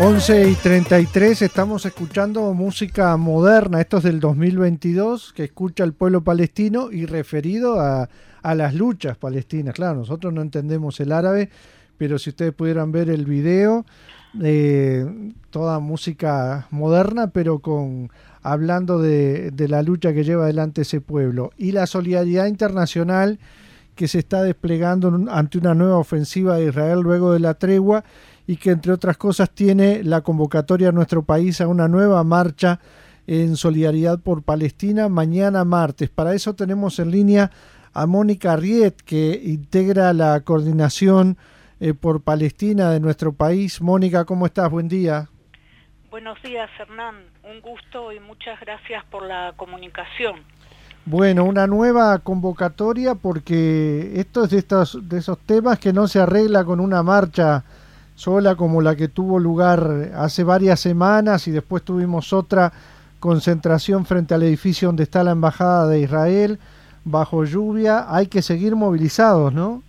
11 y 33 estamos escuchando música moderna, esto es del 2022, que escucha el pueblo palestino y referido a, las luchas palestinas. Claro, nosotros no entendemos el árabe, pero si ustedes pudieran ver el video, eh, toda música moderna, pero con hablando de, de la lucha que lleva adelante ese pueblo. Y la solidaridad internacional que se está desplegando ante una nueva ofensiva de Israel luego de la tregua y que entre otras cosas tiene la convocatoria a nuestro país a una nueva marcha en solidaridad por Palestina mañana martes. Para eso tenemos en línea a Mónica Riet, que integra la coordinación eh, por Palestina de nuestro país. Mónica, ¿cómo estás? Buen día. Buenos días, Hernán. Un gusto y muchas gracias por la comunicación. Bueno, una nueva convocatoria porque esto es de, estos, de esos temas que no se arregla con una marcha sola como la que tuvo lugar hace varias semanas y después tuvimos otra concentración frente al edificio donde está la Embajada de Israel bajo lluvia. Hay que seguir movilizados, ¿no?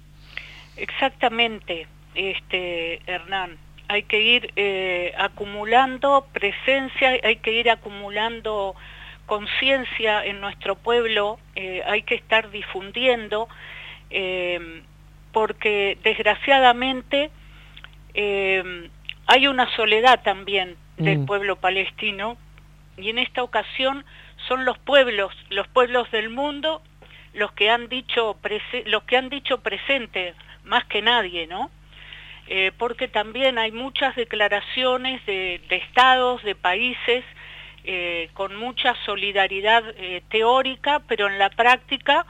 Exactamente, este Hernán. Hay que ir eh, acumulando presencia, hay que ir acumulando conciencia en nuestro pueblo, eh, hay que estar difundiendo, eh, porque desgraciadamente eh, hay una soledad también del mm. pueblo palestino y en esta ocasión son los pueblos, los pueblos del mundo los que han dicho, los que han dicho presente más que nadie, ¿no? Porque también hay muchas declaraciones de, estados, de países, eh, con mucha solidaridad teórica, pero en la práctica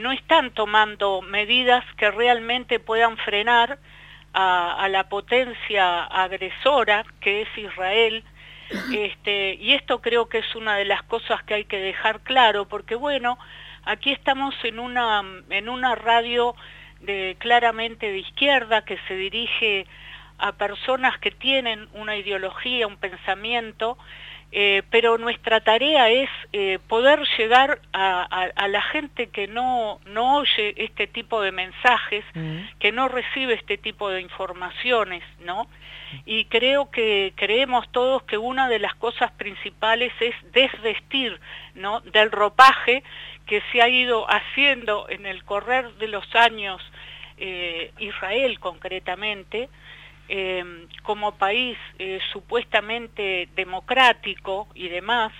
no están tomando medidas que realmente puedan frenar a, la potencia agresora que es Israel, este, y esto creo que es una de las cosas que hay que dejar claro, porque bueno, aquí estamos en una, en una radio de, claramente de izquierda que se dirige a personas que tienen una ideología, un pensamiento, eh, pero nuestra tarea es eh, poder llegar a, la gente que no, no oye este tipo de mensajes, mm. que no recibe este tipo de informaciones, ¿no? Y creo que creemos todos que una de las cosas principales es desvestir, ¿no? Del ropaje que se ha ido haciendo en el correr de los años eh, Israel concretamente, Em, como país eh, supuestamente democrático y demás,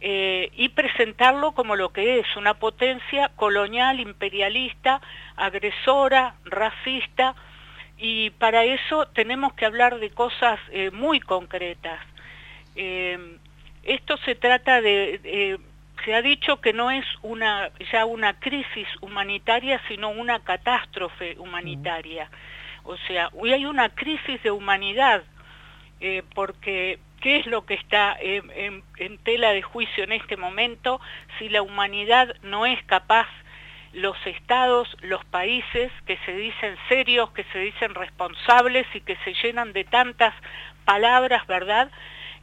eh, y presentarlo como lo que es, una potencia colonial, imperialista, agresora, racista, y para eso tenemos que hablar de cosas eh, muy concretas. Em, esto se trata de, se ha dicho que no es una, ya una crisis humanitaria, sino una catástrofe humanitaria. O sea, hoy hay una crisis de humanidad, eh, porque ¿qué es lo que está en, tela de juicio en este momento si la humanidad no es capaz, los estados, los países que se dicen serios, que se dicen responsables y que se llenan de tantas palabras, ¿verdad?,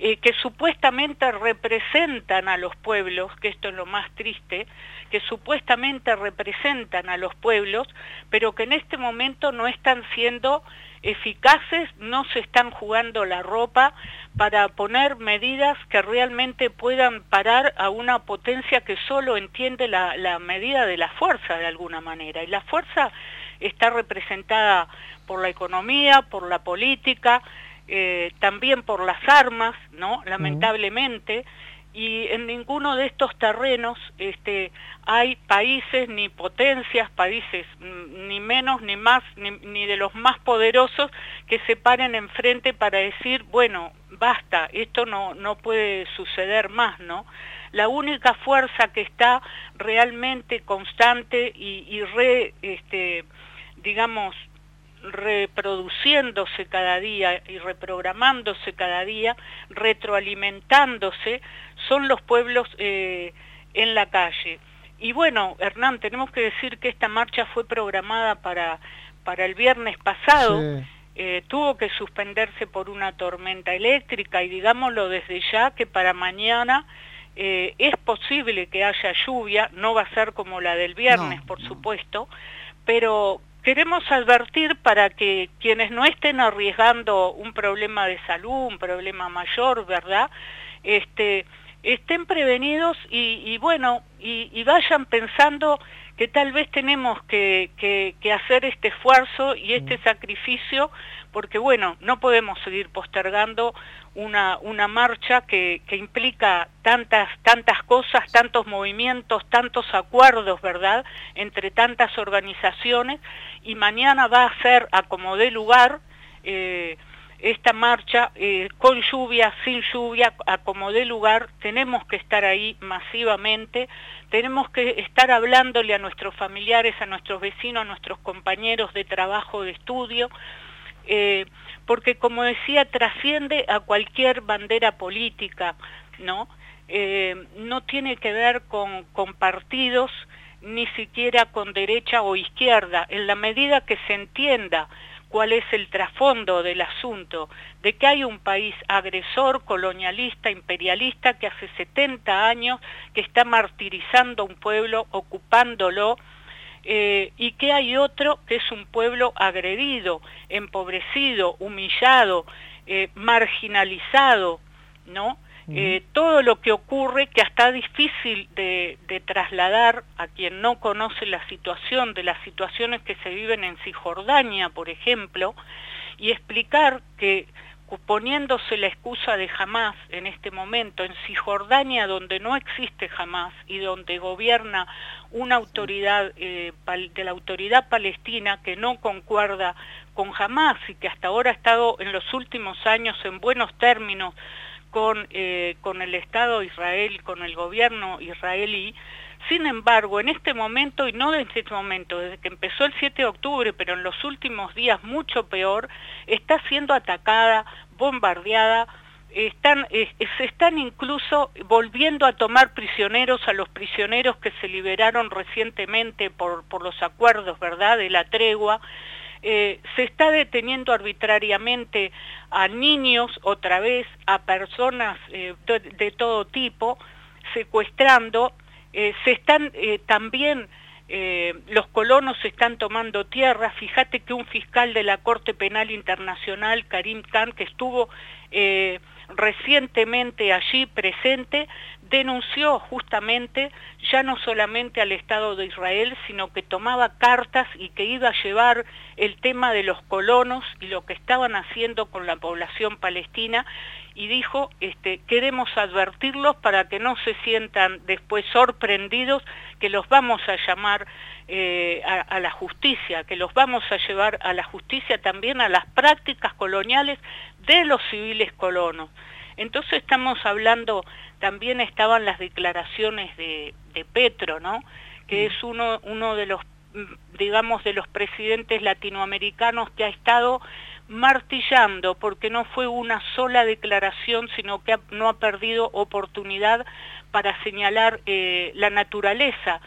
eh, que supuestamente representan a los pueblos, que esto es lo más triste, que supuestamente representan a los pueblos, pero que en este momento no están siendo eficaces, no se están jugando la ropa para poner medidas que realmente puedan parar a una potencia que solo entiende la, la medida de la fuerza de alguna manera. Y la fuerza está representada por la economía, por la política, eh, también por las armas, ¿no? Lamentablemente, y en ninguno de estos terrenos este, hay países ni potencias, países mm, ni menos ni más, ni, de los más poderosos que se paren enfrente para decir, bueno, basta, esto no, no puede suceder más, ¿no? La única fuerza que está realmente constante y, y re, este, digamos, reproduciéndose cada día y reprogramándose cada día, retroalimentándose, son los pueblos eh, en la calle. Y bueno, Hernán, tenemos que decir que esta marcha fue programada para, para el viernes pasado, eh, tuvo que suspenderse por una tormenta eléctrica y digámoslo desde ya que para mañana eh, es posible que haya lluvia, no va a ser como la del viernes, por supuesto, pero queremos advertir para que quienes no estén arriesgando un problema de salud, un problema mayor, ¿verdad? Este, estén prevenidos y, bueno, y, vayan pensando que tal vez tenemos que, que, hacer este esfuerzo y este mm. sacrificio, porque bueno, no podemos seguir postergando una, marcha que, que, implica tantas, tantas cosas, tantos movimientos, tantos acuerdos, ¿verdad?, entre tantas organizaciones, y mañana va a ser, a como dé lugar, eh, esta marcha, eh, con lluvia, sin lluvia, a como dé lugar, tenemos que estar ahí masivamente, tenemos que estar hablándole a nuestros familiares, a nuestros vecinos, a nuestros compañeros de trabajo, de estudio, eh, porque como decía, trasciende a cualquier bandera política, ¿no? Eh, no tiene que ver con, con partidos, ni siquiera con derecha o izquierda, en la medida que se entienda cuál es el trasfondo del asunto, de que hay un país agresor, colonialista, imperialista, que hace 70 años que está martirizando a un pueblo, ocupándolo, eh, y que hay otro que es un pueblo agredido, empobrecido, humillado, eh, marginalizado, ¿no? Eh, todo lo que ocurre que hasta difícil de, trasladar a quien no conoce la situación de las situaciones que se viven en Cisjordania, por ejemplo, y explicar que poniéndose la excusa de jamás en este momento, en Cisjordania donde no existe jamás y donde gobierna una autoridad eh, de la autoridad palestina que no concuerda con jamás y que hasta ahora ha estado en los últimos años en buenos términos con, eh, con el Estado de Israel, con el gobierno israelí. Sin embargo, en este momento, y no desde este momento, desde que empezó el 7 de octubre, pero en los últimos días mucho peor, está siendo atacada, bombardeada, se están incluso volviendo a tomar prisioneros a los prisioneros que se liberaron recientemente por, por los acuerdos, ¿verdad?, de la tregua, eh, se está deteniendo arbitrariamente a niños otra vez, a personas eh, de, todo tipo, secuestrando, eh, se están también, los colonos están tomando tierra, fíjate que un fiscal de la Corte Penal Internacional, Karim Khan, que estuvo recientemente allí presente, denunció justamente ya no solamente al Estado de Israel, sino que tomaba cartas y que iba a llevar el tema de los colonos y lo que estaban haciendo con la población palestina y dijo, este, queremos advertirlos para que no se sientan después sorprendidos, que los vamos a llamar eh, a, la justicia, que los vamos a llevar a la justicia también a las prácticas coloniales de los civiles colonos. Entonces estamos hablando, también estaban las declaraciones de, Petro, ¿no? que mm. es uno, uno de los, digamos, de los presidentes latinoamericanos que ha estado martillando, porque no fue una sola declaración, sino que no ha perdido oportunidad para señalar eh, la naturaleza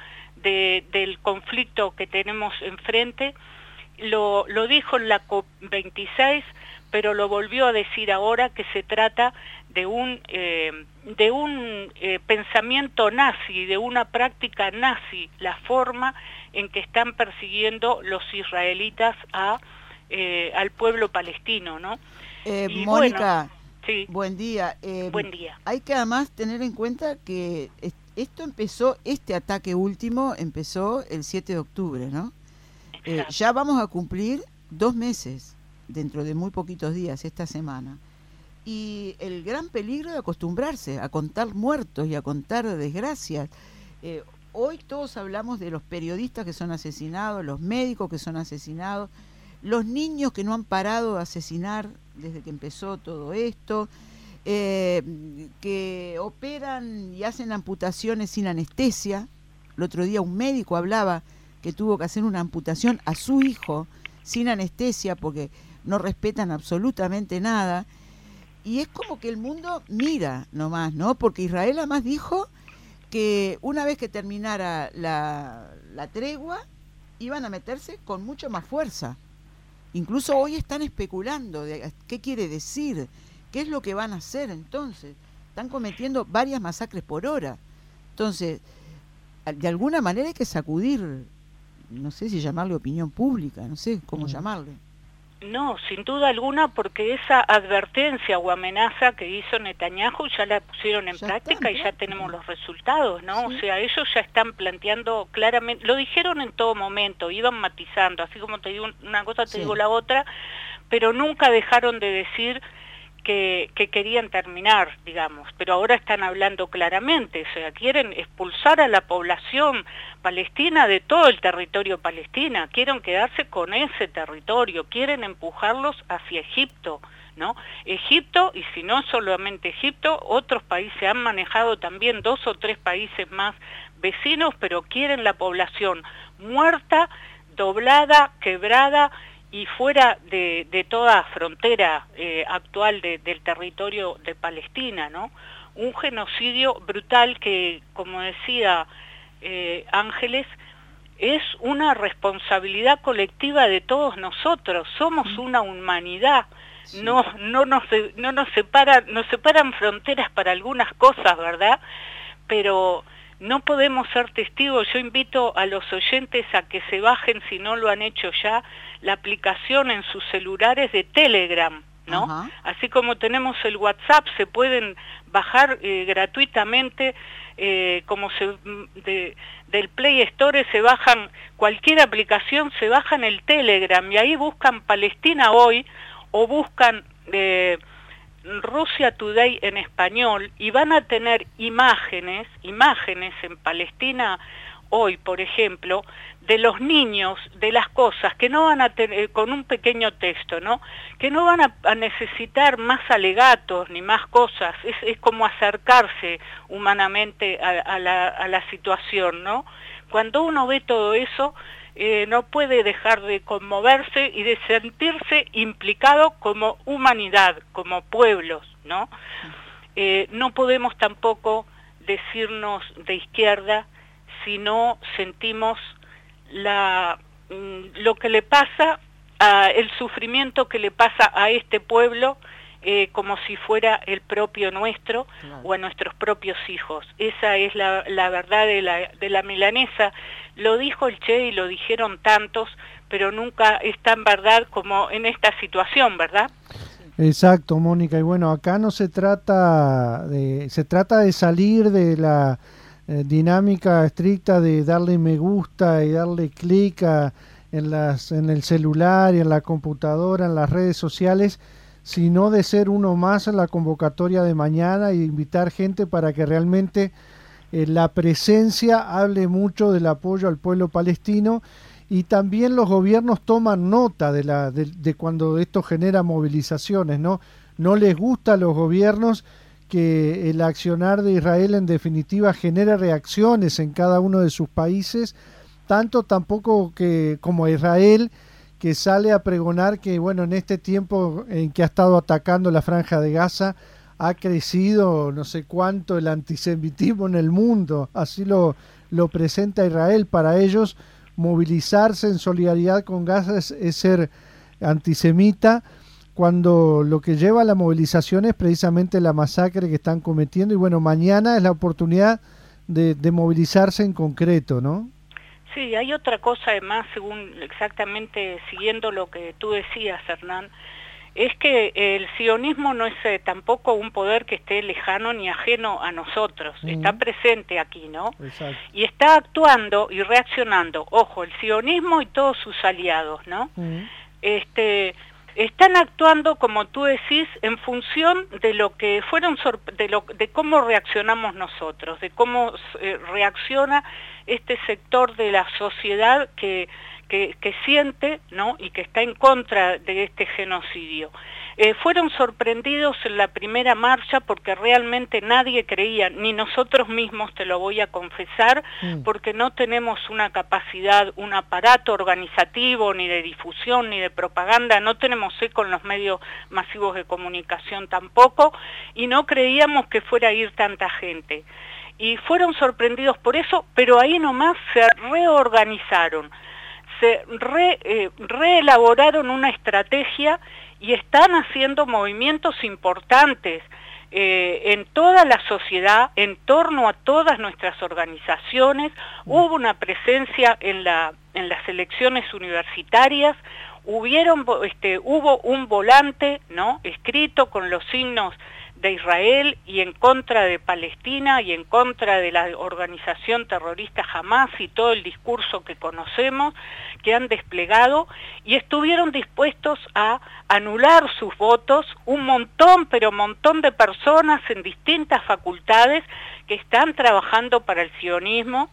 del conflicto que tenemos enfrente. Lo, lo dijo en la COP26, pero lo volvió a decir ahora que se trata de un, eh, de un eh, pensamiento nazi, de una práctica nazi, la forma en que están persiguiendo los israelitas a, eh, al pueblo palestino, ¿no? Mónica, buen día. buen día. Hay que además tener en cuenta que esto empezó, este ataque último empezó el 7 de octubre, ¿no? ya vamos a cumplir dos meses dentro de muy poquitos días, esta semana. Y el gran peligro de acostumbrarse a contar muertos y a contar desgracias. Eh, hoy todos hablamos de los periodistas que son asesinados, los médicos que son asesinados, los niños que no han parado de asesinar desde que empezó todo esto, eh, que operan y hacen amputaciones sin anestesia. El otro día un médico hablaba que tuvo que hacer una amputación a su hijo sin anestesia porque no respetan absolutamente nada. Y es como que el mundo mira nomás, ¿no? Porque Israel además dijo que una vez que terminara la, la tregua, iban a meterse con mucho más fuerza. Incluso hoy están especulando de qué quiere decir, qué es lo que van a hacer entonces. Están cometiendo varias masacres por hora. Entonces, de alguna manera hay que sacudir no sé si llamarle opinión pública, no sé cómo llamarle. No, sin duda alguna, porque esa advertencia o amenaza que hizo Netanyahu ya la pusieron en práctica y ya tenemos los resultados, ¿no? O sea, ellos ya están planteando claramente, lo dijeron en todo momento, iban matizando, así como te digo una cosa, te digo la otra, pero nunca dejaron de decir que, querían terminar, digamos, pero ahora están hablando claramente, o sea, quieren expulsar a la población palestina de todo el territorio palestina, quieren quedarse con ese territorio, quieren empujarlos hacia Egipto, ¿no? Egipto, y si no solamente Egipto, otros países han manejado también dos o tres países más vecinos, pero quieren la población muerta, doblada, quebrada, y fuera de, toda frontera eh, actual del territorio de Palestina, ¿no? Un genocidio brutal que, como decía eh, Ángeles, es una responsabilidad colectiva de todos nosotros, somos mm. una humanidad, no, no, nos, no nos, separan, nos separan fronteras para algunas cosas, ¿verdad? Pero no podemos ser testigos, yo invito a los oyentes a que se bajen, si no lo han hecho ya, la aplicación en sus celulares de Telegram, ¿no? Así como tenemos el WhatsApp, se pueden bajar eh, gratuitamente, eh, como se, del Play Store se bajan, cualquier aplicación se bajan el Telegram y ahí buscan Palestina hoy o buscan... Eh, Rusia Today en español y van a tener imágenes, imágenes en Palestina hoy, por ejemplo, de los niños, de las cosas que no van a tener, eh, con un pequeño texto, ¿no? Que no van a, necesitar más alegatos ni más cosas, es, como acercarse humanamente a, la, a la situación, ¿no? Cuando uno ve todo eso, eh, no puede dejar de conmoverse y de sentirse implicado como humanidad, como pueblos, ¿no? Eh, no podemos tampoco decirnos de izquierda si no sentimos la, mm, lo que le pasa, el sufrimiento que le pasa a este pueblo eh, como si fuera el propio nuestro o a nuestros propios hijos. Esa es la, la verdad de la, de la milanesa. Lo dijo el Che y lo dijeron tantos, pero nunca es tan verdad como en esta situación, ¿verdad? Exacto, Mónica. Y bueno, acá no se trata de, se trata de salir de la eh, dinámica estricta de darle me gusta y darle clic en, las, en el celular y en la computadora, en las redes sociales, sino de ser uno más en la convocatoria de mañana e invitar gente para que realmente eh, la presencia hable mucho del apoyo al pueblo palestino y también los gobiernos toman nota de, la, de, cuando esto genera movilizaciones, ¿no? No les gusta a los gobiernos que el accionar de Israel en definitiva genere reacciones en cada uno de sus países, tanto tampoco que como Israel que sale a pregonar que, bueno, en este tiempo en que ha estado atacando la franja de Gaza, ha crecido no sé cuánto el antisemitismo en el mundo, así lo, lo presenta Israel. Para ellos, movilizarse en solidaridad con Gaza es, ser antisemita, cuando lo que lleva a la movilización es precisamente la masacre que están cometiendo. Y bueno, mañana es la oportunidad de, de movilizarse en concreto, ¿no? Sí, hay otra cosa además, según exactamente siguiendo lo que tú decías, Hernán, es que el sionismo no es eh, tampoco un poder que esté lejano ni ajeno a nosotros, está presente aquí, ¿no? Y está actuando y reaccionando, ojo, el sionismo y todos sus aliados, ¿no? Este están actuando, como tú decís, en función de lo que fueron de, cómo reaccionamos nosotros, de cómo eh, reacciona este sector de la sociedad que, que, que, siente ¿no? y que está en contra de este genocidio. Eh, fueron sorprendidos en la primera marcha porque realmente nadie creía, ni nosotros mismos, te lo voy a confesar, mm. porque no tenemos una capacidad, un aparato organizativo, ni de difusión, ni de propaganda, no tenemos eco en los medios masivos de comunicación tampoco, y no creíamos que fuera a ir tanta gente. Y fueron sorprendidos por eso, pero ahí nomás se reorganizaron, se eh, reelaboraron una estrategia y están haciendo movimientos importantes. eh, en toda la sociedad, en torno a todas nuestras organizaciones, hubo una presencia en, la, en las elecciones universitarias, hubieron, este, hubo un volante ¿no? escrito con los signos de Israel y en contra de Palestina y en contra de la organización terrorista Hamas y todo el discurso que conocemos que han desplegado y estuvieron dispuestos a anular sus votos un montón, pero montón de personas en distintas facultades que están trabajando para el sionismo,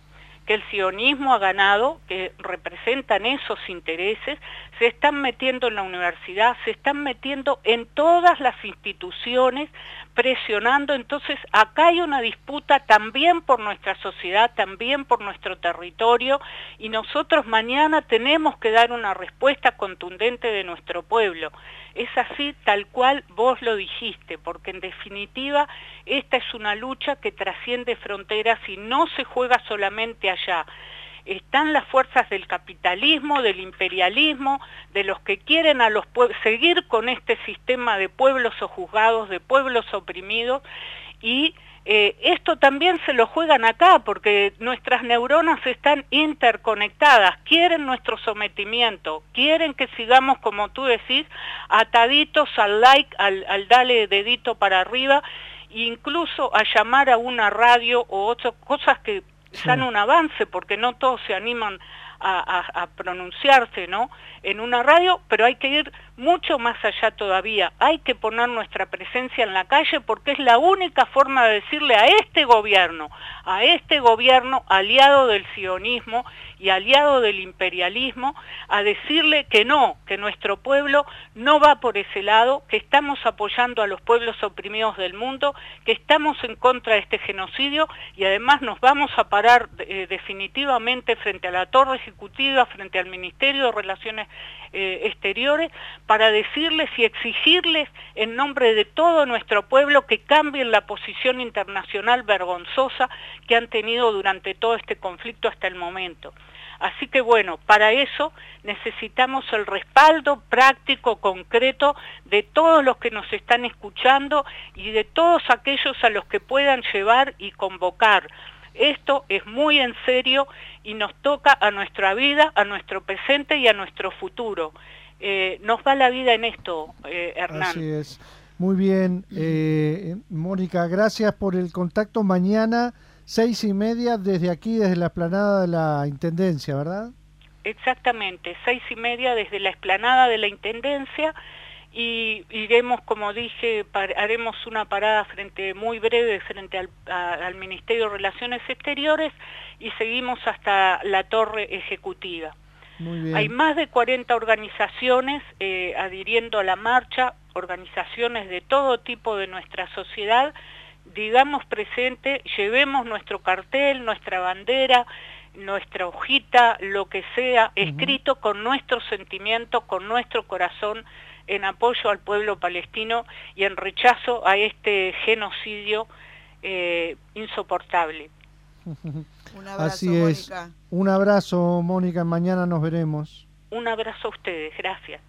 que el sionismo ha ganado, que representan esos intereses, se están metiendo en la universidad, se están metiendo en todas las instituciones, presionando. Entonces, acá hay una disputa también por nuestra sociedad, también por nuestro territorio, y nosotros mañana tenemos que dar una respuesta contundente de nuestro pueblo. Es así tal cual vos lo dijiste, porque en definitiva esta es una lucha que trasciende fronteras y no se juega solamente allá están las fuerzas del capitalismo, del imperialismo, de los que quieren a los seguir con este sistema de pueblos sojuzgados, de pueblos oprimidos, y eh, esto también se lo juegan acá, porque nuestras neuronas están interconectadas, quieren nuestro sometimiento, quieren que sigamos, como tú decís, ataditos al like, al, al dale dedito para arriba, incluso a llamar a una radio o otras cosas que dan un avance porque no todos se animan a, pronunciarse ¿no? en una radio, pero hay que ir mucho más allá todavía. Hay que poner nuestra presencia en la calle porque es la única forma de decirle a este gobierno, a este gobierno aliado del sionismo y aliado del imperialismo, a decirle que no, que nuestro pueblo no va por ese lado, que estamos apoyando a los pueblos oprimidos del mundo, que estamos en contra de este genocidio y además nos vamos a parar eh, definitivamente frente a la torre ejecutiva, frente al Ministerio de Relaciones eh, Exteriores, para decirles y exigirles en nombre de todo nuestro pueblo que cambien la posición internacional vergonzosa que han tenido durante todo este conflicto hasta el momento. Así que bueno, para eso necesitamos el respaldo práctico, concreto, de todos los que nos están escuchando y de todos aquellos a los que puedan llevar y convocar. Esto es muy en serio y nos toca a nuestra vida, a nuestro presente y a nuestro futuro. Eh, nos va la vida en esto, eh, Hernán. Así es. Muy bien, eh, Mónica, gracias por el contacto. Mañana seis y media desde aquí, desde la explanada de la Intendencia, ¿verdad? Exactamente, seis y media desde la explanada de la Intendencia y iremos, como dije, haremos una parada frente muy breve frente al, Ministerio de Relaciones Exteriores y seguimos hasta la torre ejecutiva. Hay más de 40 organizaciones eh, adhiriendo a la marcha, organizaciones de todo tipo de nuestra sociedad, digamos presente, llevemos nuestro cartel, nuestra bandera, nuestra hojita, lo que sea, escrito con nuestro sentimiento, con nuestro corazón, en apoyo al pueblo palestino y en rechazo a este genocidio eh, insoportable. Un abrazo, Así es. Un abrazo, Mónica. Mañana nos veremos. Un abrazo a ustedes. Gracias.